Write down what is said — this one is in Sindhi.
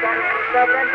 سان گڏ